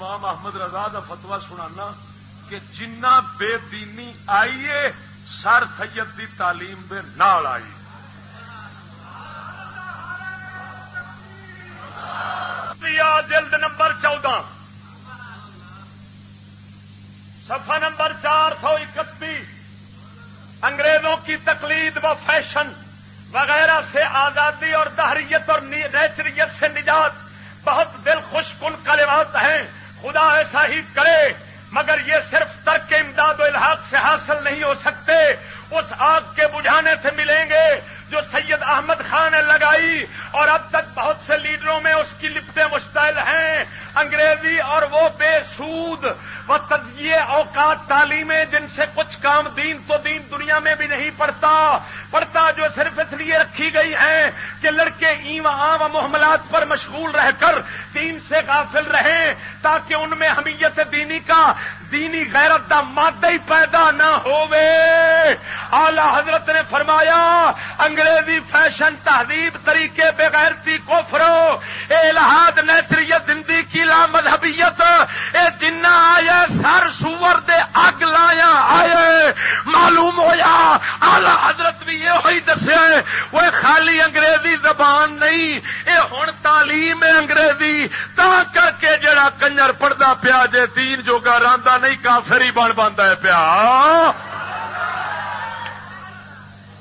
امام احمد رضا کا فتوا سنانا کہ جنہ بے دینی آئیے، سر سید دی تعلیم دے نال آئی جلد نمبر چودہ۔ سفا نمبر چار سو اکتی انگریزوں کی تقلید و فیشن وغیرہ سے آزادی اور دہریت اور نیچریت سے نجات۔ بہت دل خوش کن کلمات ہیں۔ خدا ایسا ہی کرے، مگر یہ صرف ترک امداد و الحاق سے حاصل نہیں ہو سکتے۔ اس آگ کے بجھانے سے ملیں گے جو سید احمد خان نے لگائی، اور اب تک بہت سے لیڈروں میں اس کی لپٹیں مشتعل ہیں۔ انگریزی اور وہ بے سود و تجزیے اوقات تعلیمیں جن سے کچھ کام دین تو دین دنیا میں بھی نہیں پڑتا۔ پڑتا جو صرف اس لیے رکھی گئی ہے کہ لڑکے ایم عام محملات پر مشغول رہ کر دین سے غافل رہیں تاکہ ان میں حمیت دینی کا، دینی غیرت دا مادہ ہی پیدا نہ ہوئے اعلی حضرت نے فرمایا، انگریزی فیشن تہذیب طریقے بغیرتی کوفرو اے لحاظ نیچریت زندگی کی لا مذہبیت، اے جنا آئے، سر سور دے اگ لایا آئے، معلوم ہویا آلہ حضرت بھی یہ ہوئی ہے، وہ خالی انگریزی زبان نہیں، اے ہوں تعلیم ہے انگریزی، تا کر کے جڑا کنجر پڑھتا پیا جے دین جوگا راندا نہیں کافر ہی بن بنتا ہے پیا۔